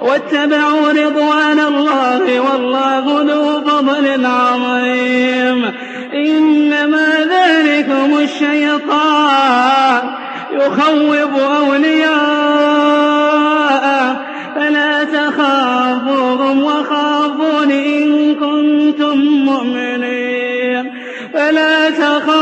واتبعوا رضوان الله والله ذو فضل عظيم. إنما ذلكم الشيطان. يخوف أولياءه فلا تخافوهم وخافون إن كنتم مؤمنين. فلا تخافوهم